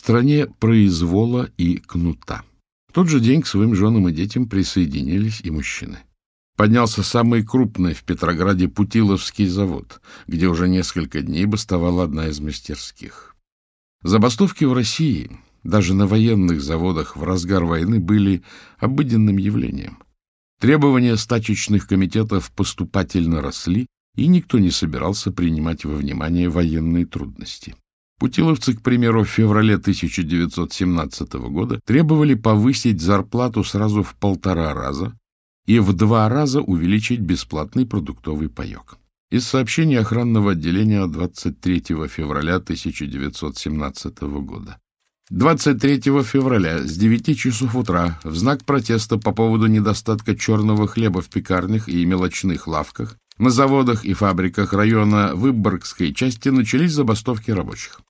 стране произвола и кнута. В тот же день к своим женам и детям присоединились и мужчины. Поднялся самый крупный в Петрограде Путиловский завод, где уже несколько дней бастовала одна из мастерских. Забастовки в России, даже на военных заводах в разгар войны, были обыденным явлением. Требования стачечных комитетов поступательно росли, и никто не собирался принимать во внимание военные трудности. Путиловцы, к примеру, в феврале 1917 года требовали повысить зарплату сразу в полтора раза и в два раза увеличить бесплатный продуктовый паек. Из сообщения охранного отделения 23 февраля 1917 года. 23 февраля с 9 часов утра в знак протеста по поводу недостатка черного хлеба в пекарнях и мелочных лавках на заводах и фабриках района Выборгской части начались забастовки рабочих.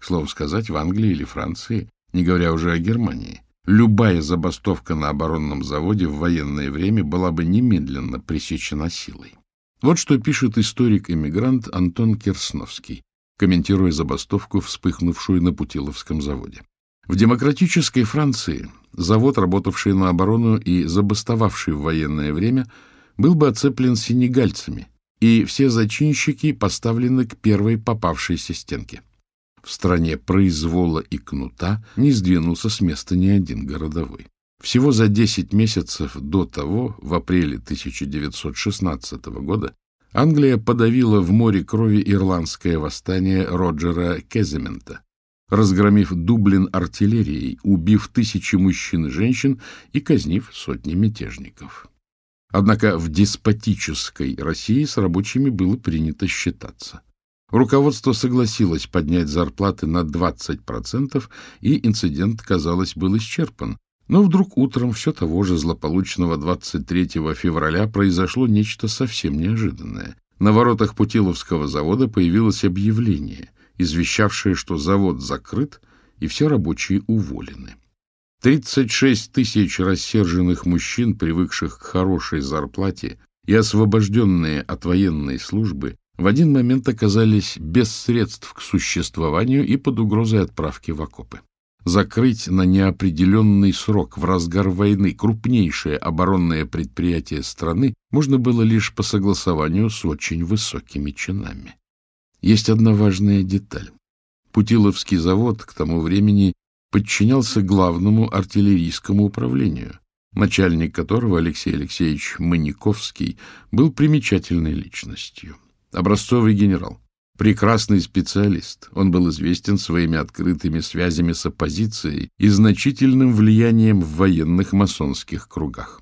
Словом сказать, в Англии или Франции, не говоря уже о Германии, любая забастовка на оборонном заводе в военное время была бы немедленно пресечена силой. Вот что пишет историк-эмигрант Антон Керсновский, комментируя забастовку, вспыхнувшую на Путиловском заводе. В демократической Франции завод, работавший на оборону и забастовавший в военное время, был бы оцеплен сенегальцами, и все зачинщики поставлены к первой попавшейся стенке. В стране произвола и кнута не сдвинулся с места ни один городовой. Всего за 10 месяцев до того, в апреле 1916 года, Англия подавила в море крови ирландское восстание Роджера Кеземента, разгромив Дублин артиллерией, убив тысячи мужчин и женщин и казнив сотни мятежников. Однако в деспотической России с рабочими было принято считаться. Руководство согласилось поднять зарплаты на 20%, и инцидент, казалось, был исчерпан. Но вдруг утром все того же злополучного 23 февраля произошло нечто совсем неожиданное. На воротах Путиловского завода появилось объявление, извещавшее, что завод закрыт и все рабочие уволены. 36 тысяч рассерженных мужчин, привыкших к хорошей зарплате и освобожденные от военной службы, в один момент оказались без средств к существованию и под угрозой отправки в окопы. Закрыть на неопределенный срок в разгар войны крупнейшее оборонное предприятие страны можно было лишь по согласованию с очень высокими чинами. Есть одна важная деталь. Путиловский завод к тому времени подчинялся главному артиллерийскому управлению, начальник которого Алексей Алексеевич Маниковский был примечательной личностью. образцовый генерал, прекрасный специалист. Он был известен своими открытыми связями с оппозицией и значительным влиянием в военных масонских кругах.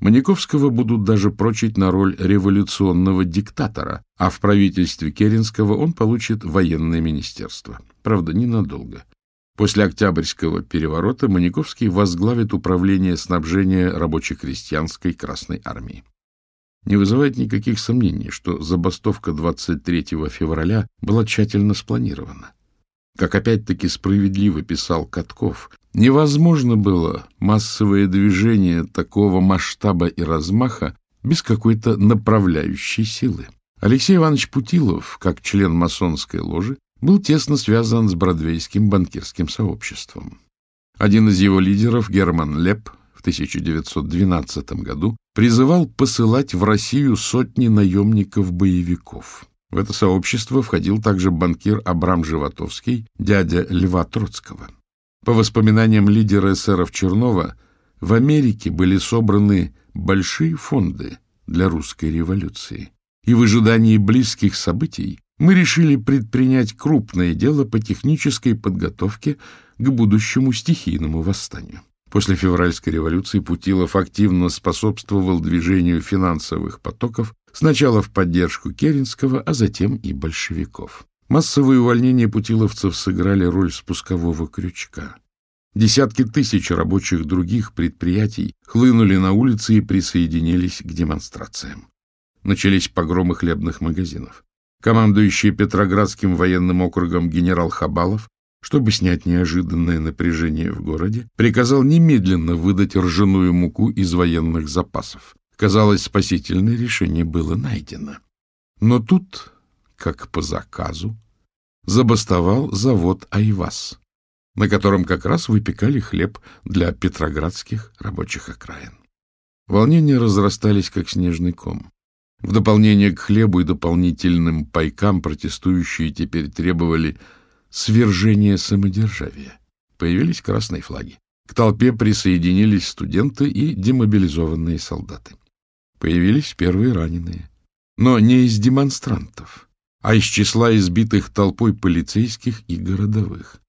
Маниковского будут даже прочить на роль революционного диктатора, а в правительстве Керенского он получит военное министерство. Правда, ненадолго. После Октябрьского переворота Маниковский возглавит управление снабжения рабоче-крестьянской Красной Армии не вызывает никаких сомнений, что забастовка 23 февраля была тщательно спланирована. Как опять-таки справедливо писал Катков, невозможно было массовое движение такого масштаба и размаха без какой-то направляющей силы. Алексей Иванович Путилов, как член масонской ложи, был тесно связан с бродвейским банкирским сообществом. Один из его лидеров, Герман Леп в 1912 году призывал посылать в Россию сотни наемников-боевиков. В это сообщество входил также банкир Абрам Животовский, дядя Льва Троцкого. По воспоминаниям лидера эсеров Чернова, в Америке были собраны большие фонды для русской революции. И в ожидании близких событий мы решили предпринять крупное дело по технической подготовке к будущему стихийному восстанию. После февральской революции Путилов активно способствовал движению финансовых потоков сначала в поддержку Керенского, а затем и большевиков. Массовые увольнения путиловцев сыграли роль спускового крючка. Десятки тысяч рабочих других предприятий хлынули на улицы и присоединились к демонстрациям. Начались погромы хлебных магазинов. Командующий Петроградским военным округом генерал Хабалов чтобы снять неожиданное напряжение в городе, приказал немедленно выдать ржаную муку из военных запасов. Казалось, спасительное решение было найдено. Но тут, как по заказу, забастовал завод «Айвас», на котором как раз выпекали хлеб для петроградских рабочих окраин. Волнения разрастались, как снежный ком. В дополнение к хлебу и дополнительным пайкам протестующие теперь требовали – Свержение самодержавия. Появились красные флаги. К толпе присоединились студенты и демобилизованные солдаты. Появились первые раненые. Но не из демонстрантов, а из числа избитых толпой полицейских и городовых.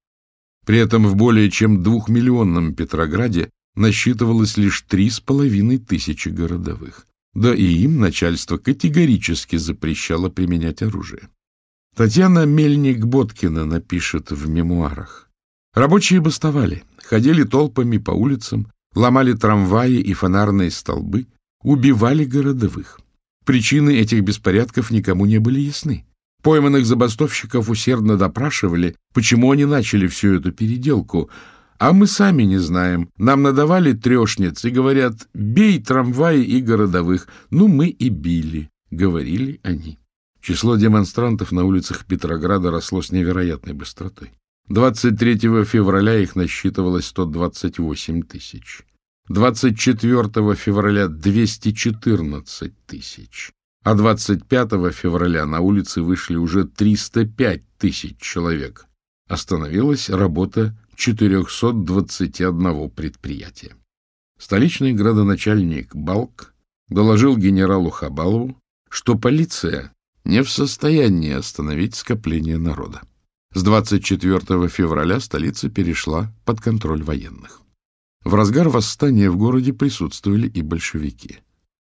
При этом в более чем двухмиллионном Петрограде насчитывалось лишь три с половиной тысячи городовых. Да и им начальство категорически запрещало применять оружие. Татьяна Мельник-Боткина напишет в мемуарах. Рабочие бастовали, ходили толпами по улицам, ломали трамваи и фонарные столбы, убивали городовых. Причины этих беспорядков никому не были ясны. Пойманных забастовщиков усердно допрашивали, почему они начали всю эту переделку. А мы сами не знаем. Нам надавали трешниц и говорят «бей трамваи и городовых». Ну, мы и били, говорили они. Число демонстрантов на улицах Петрограда росло с невероятной быстротой. 23 февраля их насчитывалось 128 тысяч. 24 февраля 214 тысяч. А 25 февраля на улицы вышли уже 305 тысяч человек. Остановилась работа 421 предприятия. Столичный градоначальник Балк доложил генералу Хабалову, что полиция не в состоянии остановить скопление народа. С 24 февраля столица перешла под контроль военных. В разгар восстания в городе присутствовали и большевики,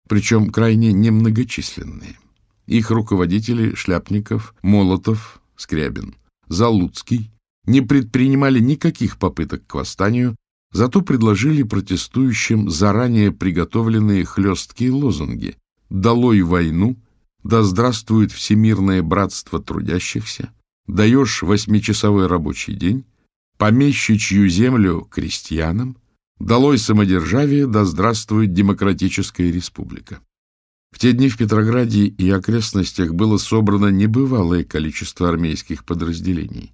причем крайне немногочисленные. Их руководители Шляпников, Молотов, Скрябин, Залуцкий не предпринимали никаких попыток к восстанию, зато предложили протестующим заранее приготовленные хлесткие лозунги «Долой войну!» Да здравствует всемирное братство трудящихся, даешь восьмичасовой рабочий день, помещичью землю крестьянам, долой самодержавие, да здравствует демократическая республика. В те дни в Петрограде и окрестностях было собрано небывалое количество армейских подразделений.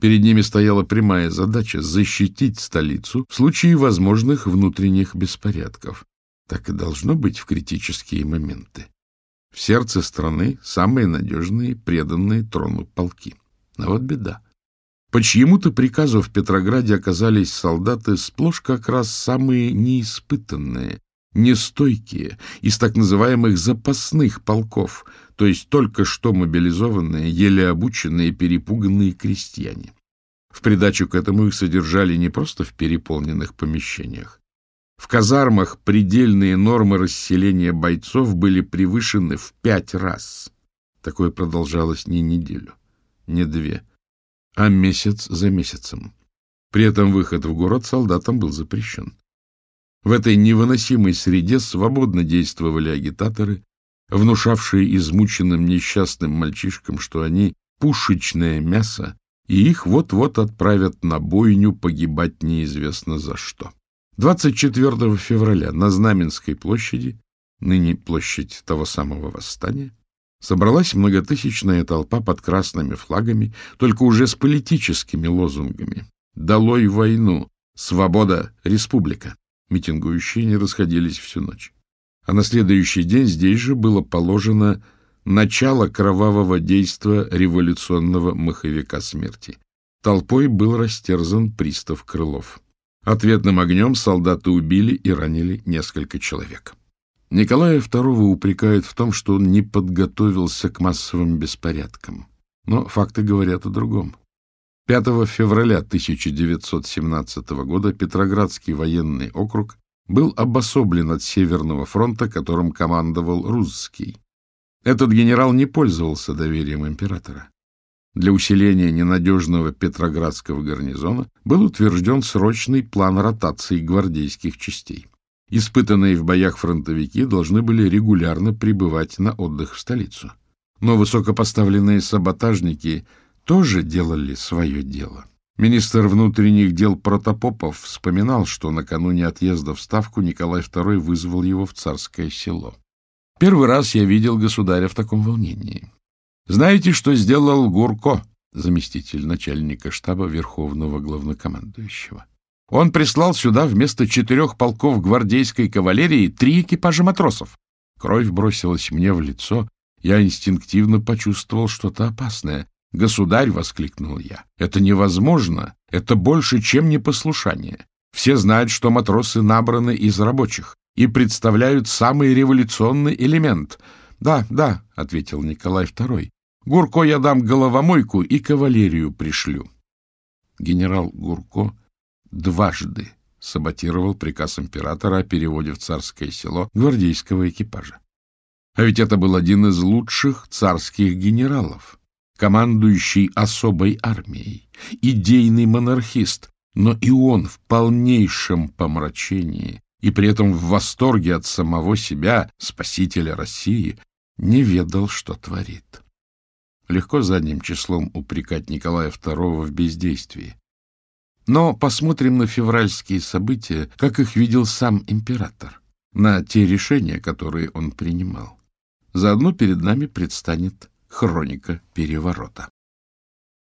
Перед ними стояла прямая задача защитить столицу в случае возможных внутренних беспорядков. Так и должно быть в критические моменты. В сердце страны самые надежные, преданные трону полки. Но вот беда. почему то приказу в Петрограде оказались солдаты сплошь как раз самые неиспытанные, нестойкие, из так называемых запасных полков, то есть только что мобилизованные, еле обученные, перепуганные крестьяне. В придачу к этому их содержали не просто в переполненных помещениях, в казармах предельные нормы расселения бойцов были превышены в пять раз. Такое продолжалось не неделю, не две, а месяц за месяцем. При этом выход в город солдатам был запрещен. В этой невыносимой среде свободно действовали агитаторы, внушавшие измученным несчастным мальчишкам, что они пушечное мясо, и их вот-вот отправят на бойню погибать неизвестно за что. 24 февраля на Знаменской площади, ныне площадь того самого восстания, собралась многотысячная толпа под красными флагами, только уже с политическими лозунгами «Долой войну! Свобода! Республика!» Митингующие не расходились всю ночь. А на следующий день здесь же было положено начало кровавого действия революционного маховика смерти. Толпой был растерзан пристав Крылов. Ответным огнем солдаты убили и ранили несколько человек. Николая II упрекают в том, что он не подготовился к массовым беспорядкам. Но факты говорят о другом. 5 февраля 1917 года Петроградский военный округ был обособлен от Северного фронта, которым командовал Рузский. Этот генерал не пользовался доверием императора для усиления ненадежного Петроградского гарнизона был утвержден срочный план ротации гвардейских частей. Испытанные в боях фронтовики должны были регулярно прибывать на отдых в столицу. Но высокопоставленные саботажники тоже делали свое дело. Министр внутренних дел Протопопов вспоминал, что накануне отъезда в Ставку Николай II вызвал его в царское село. «Первый раз я видел государя в таком волнении. Знаете, что сделал Гурко, заместитель начальника штаба Верховного Главнокомандующего? Он прислал сюда вместо четырех полков гвардейской кавалерии три экипажа матросов. Кровь бросилась мне в лицо. Я инстинктивно почувствовал что-то опасное. «Государь!» — воскликнул я. «Это невозможно! Это больше, чем непослушание! Все знают, что матросы набраны из рабочих и представляют самый революционный элемент». «Да, да», — ответил Николай II, Гурко я дам головомойку и кавалерию пришлю. Генерал Гурко дважды саботировал приказ императора о переводе в царское село гвардейского экипажа. А ведь это был один из лучших царских генералов, командующий особой армией, идейный монархист, но и он в полнейшем помрачении и при этом в восторге от самого себя, спасителя России, не ведал, что творит легко задним числом упрекать Николая II в бездействии. Но посмотрим на февральские события, как их видел сам император, на те решения, которые он принимал. Заодно перед нами предстанет хроника переворота.